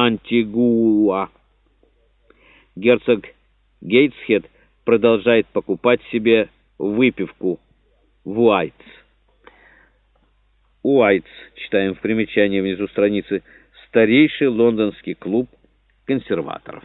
Антигуа. Герцог Гейтсхед продолжает покупать себе выпивку в Уайтс. Уайтс, читаем в примечании внизу страницы, старейший лондонский клуб консерваторов.